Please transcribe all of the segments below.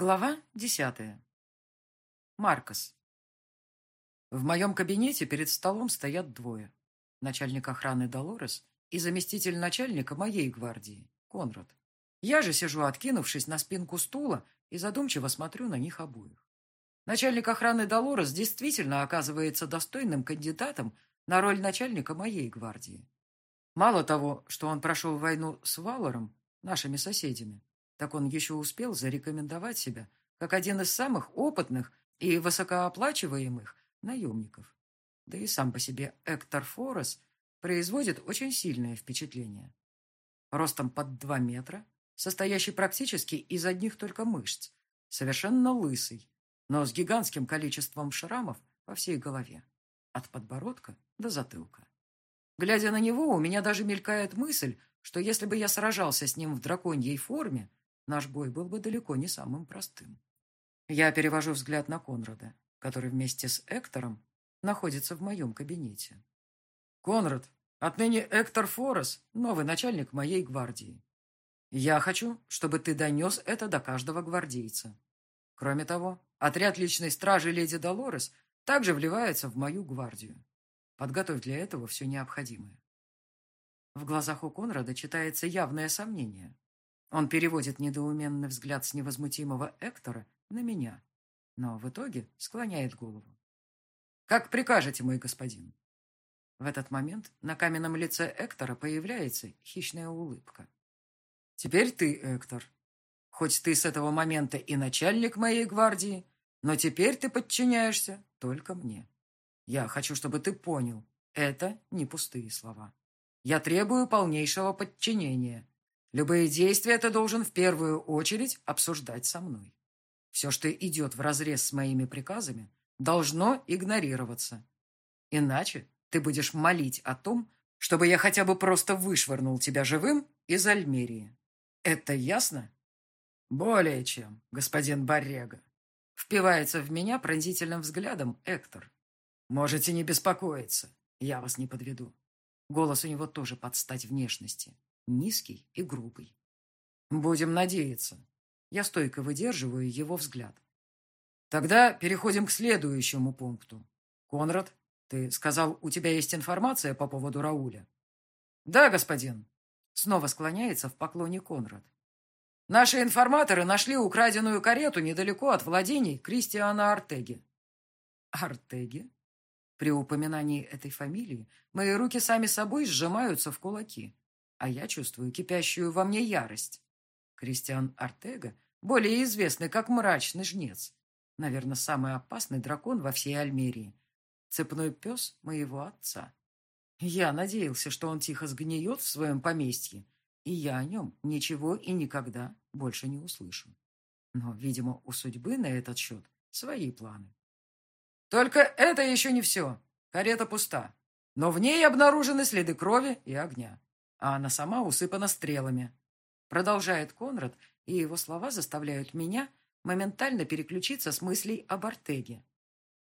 Глава десятая. Маркос. В моем кабинете перед столом стоят двое. Начальник охраны Долорес и заместитель начальника моей гвардии, Конрад. Я же сижу, откинувшись на спинку стула, и задумчиво смотрю на них обоих. Начальник охраны Долорес действительно оказывается достойным кандидатом на роль начальника моей гвардии. Мало того, что он прошел войну с Валором, нашими соседями, так он еще успел зарекомендовать себя как один из самых опытных и высокооплачиваемых наемников. Да и сам по себе Эктор Форес производит очень сильное впечатление. Ростом под два метра, состоящий практически из одних только мышц, совершенно лысый, но с гигантским количеством шрамов по всей голове, от подбородка до затылка. Глядя на него, у меня даже мелькает мысль, что если бы я сражался с ним в драконьей форме, наш бой был бы далеко не самым простым. Я перевожу взгляд на Конрада, который вместе с Эктором находится в моем кабинете. «Конрад, отныне Эктор Форес – новый начальник моей гвардии. Я хочу, чтобы ты донес это до каждого гвардейца. Кроме того, отряд личной стражи леди Долорес также вливается в мою гвардию. Подготовь для этого все необходимое». В глазах у Конрада читается явное сомнение – он переводит недоуменный взгляд с невозмутимого Эктора на меня, но в итоге склоняет голову. «Как прикажете, мой господин?» В этот момент на каменном лице Эктора появляется хищная улыбка. «Теперь ты, Эктор. Хоть ты с этого момента и начальник моей гвардии, но теперь ты подчиняешься только мне. Я хочу, чтобы ты понял, это не пустые слова. Я требую полнейшего подчинения, Любые действия ты должен в первую очередь обсуждать со мной. Все, что идет вразрез с моими приказами, должно игнорироваться. Иначе ты будешь молить о том, чтобы я хотя бы просто вышвырнул тебя живым из Альмерии. Это ясно? Более чем, господин Баррега. Впивается в меня пронзительным взглядом Эктор. Можете не беспокоиться, я вас не подведу. Голос у него тоже под стать внешности низкий и грубый. Будем надеяться. Я стойко выдерживаю его взгляд. Тогда переходим к следующему пункту. Конрад, ты сказал, у тебя есть информация по поводу Рауля? Да, господин. Снова склоняется в поклоне Конрад. Наши информаторы нашли украденную карету недалеко от владений Кристиана Артеги. Артеги? При упоминании этой фамилии мои руки сами собой сжимаются в кулаки а я чувствую кипящую во мне ярость. Кристиан Артега, более известный как мрачный жнец, наверное, самый опасный дракон во всей Альмерии, цепной пес моего отца. Я надеялся, что он тихо сгниет в своем поместье, и я о нем ничего и никогда больше не услышу. Но, видимо, у судьбы на этот счет свои планы. Только это еще не все. Карета пуста, но в ней обнаружены следы крови и огня а она сама усыпана стрелами. Продолжает Конрад, и его слова заставляют меня моментально переключиться с мыслей об Артеге.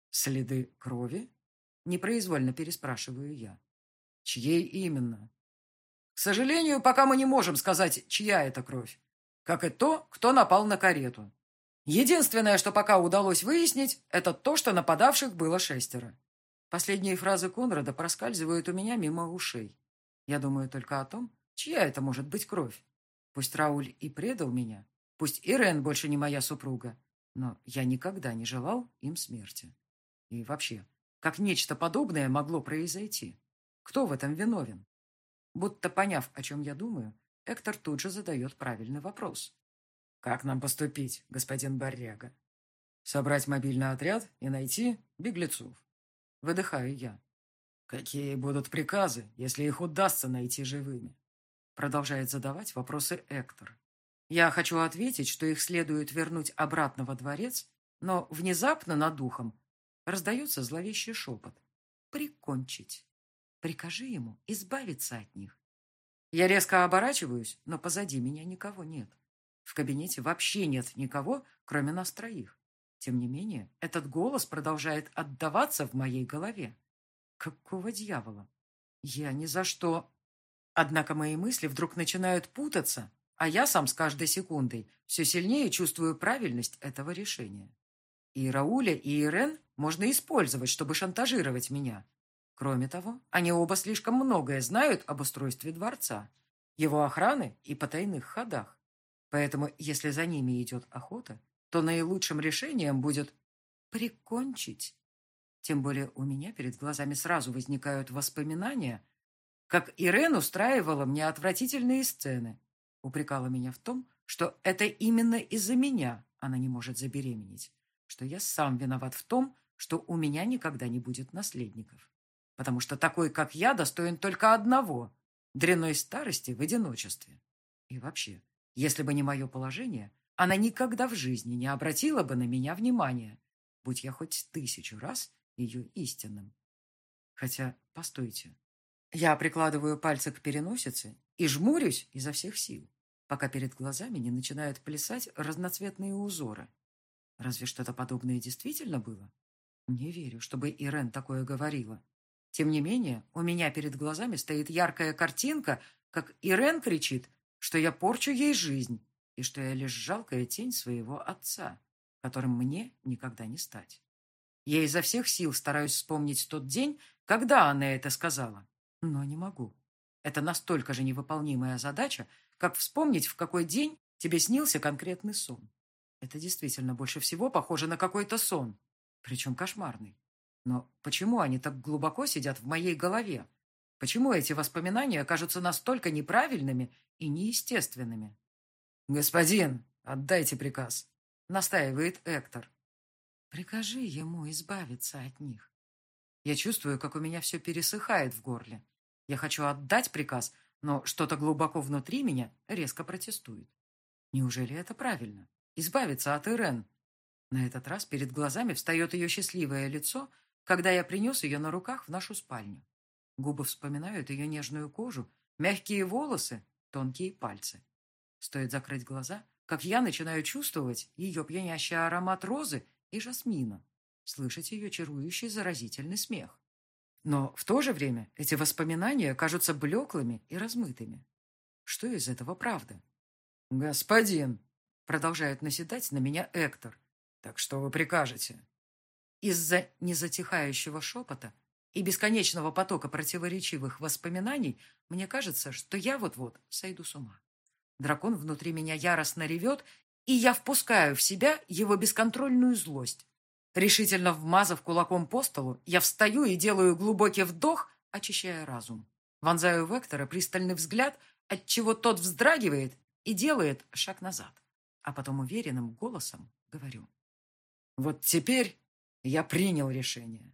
«Следы крови?» – непроизвольно переспрашиваю я. «Чьей именно?» «К сожалению, пока мы не можем сказать, чья это кровь, как и то, кто напал на карету. Единственное, что пока удалось выяснить, это то, что нападавших было шестеро». Последние фразы Конрада проскальзывают у меня мимо ушей. Я думаю только о том, чья это может быть кровь. Пусть Рауль и предал меня, пусть Ирен больше не моя супруга, но я никогда не желал им смерти. И вообще, как нечто подобное могло произойти? Кто в этом виновен? Будто поняв, о чем я думаю, Эктор тут же задает правильный вопрос. «Как нам поступить, господин Барряга? Собрать мобильный отряд и найти беглецов?» Выдыхаю я. «Какие будут приказы, если их удастся найти живыми?» Продолжает задавать вопросы Эктор. Я хочу ответить, что их следует вернуть обратно во дворец, но внезапно над духом раздается зловещий шепот. «Прикончить. Прикажи ему избавиться от них». Я резко оборачиваюсь, но позади меня никого нет. В кабинете вообще нет никого, кроме нас троих. Тем не менее, этот голос продолжает отдаваться в моей голове. Какого дьявола? Я ни за что... Однако мои мысли вдруг начинают путаться, а я сам с каждой секундой все сильнее чувствую правильность этого решения. И Рауля, и Ирен можно использовать, чтобы шантажировать меня. Кроме того, они оба слишком многое знают об устройстве дворца, его охраны и потайных ходах. Поэтому, если за ними идет охота, то наилучшим решением будет прикончить. Тем более у меня перед глазами сразу возникают воспоминания, как Ирен устраивала мне отвратительные сцены, упрекала меня в том, что это именно из-за меня она не может забеременеть, что я сам виноват в том, что у меня никогда не будет наследников, потому что такой, как я, достоин только одного – дряной старости в одиночестве. И вообще, если бы не мое положение, она никогда в жизни не обратила бы на меня внимания, будь я хоть тысячу раз ее истинным. Хотя, постойте, я прикладываю пальцы к переносице и жмурюсь изо всех сил, пока перед глазами не начинают плясать разноцветные узоры. Разве что-то подобное действительно было? Не верю, чтобы Ирен такое говорила. Тем не менее, у меня перед глазами стоит яркая картинка, как Ирен кричит что я порчу ей жизнь и что я лишь жалкая тень своего отца, которым мне никогда не стать. Я изо всех сил стараюсь вспомнить тот день, когда она это сказала, но не могу. Это настолько же невыполнимая задача, как вспомнить, в какой день тебе снился конкретный сон. Это действительно больше всего похоже на какой-то сон, причем кошмарный. Но почему они так глубоко сидят в моей голове? Почему эти воспоминания кажутся настолько неправильными и неестественными? «Господин, отдайте приказ», — настаивает Эктор. «Прикажи ему избавиться от них». Я чувствую, как у меня все пересыхает в горле. Я хочу отдать приказ, но что-то глубоко внутри меня резко протестует. Неужели это правильно? Избавиться от Ирен. На этот раз перед глазами встает ее счастливое лицо, когда я принес ее на руках в нашу спальню. Губы вспоминают ее нежную кожу, мягкие волосы, тонкие пальцы. Стоит закрыть глаза, как я начинаю чувствовать ее пьянящий аромат розы и жасмина, слышать ее чарующий заразительный смех. Но в то же время эти воспоминания кажутся блеклыми и размытыми. Что из этого правда? «Господин!» — продолжает наседать на меня Эктор. «Так что вы прикажете?» Из-за незатихающего шепота и бесконечного потока противоречивых воспоминаний, мне кажется, что я вот-вот сойду с ума. Дракон внутри меня яростно ревет, и я впускаю в себя его бесконтрольную злость. Решительно вмазав кулаком по столу, я встаю и делаю глубокий вдох, очищая разум. Вонзаю Вектора пристальный взгляд, отчего тот вздрагивает и делает шаг назад. А потом уверенным голосом говорю. «Вот теперь я принял решение.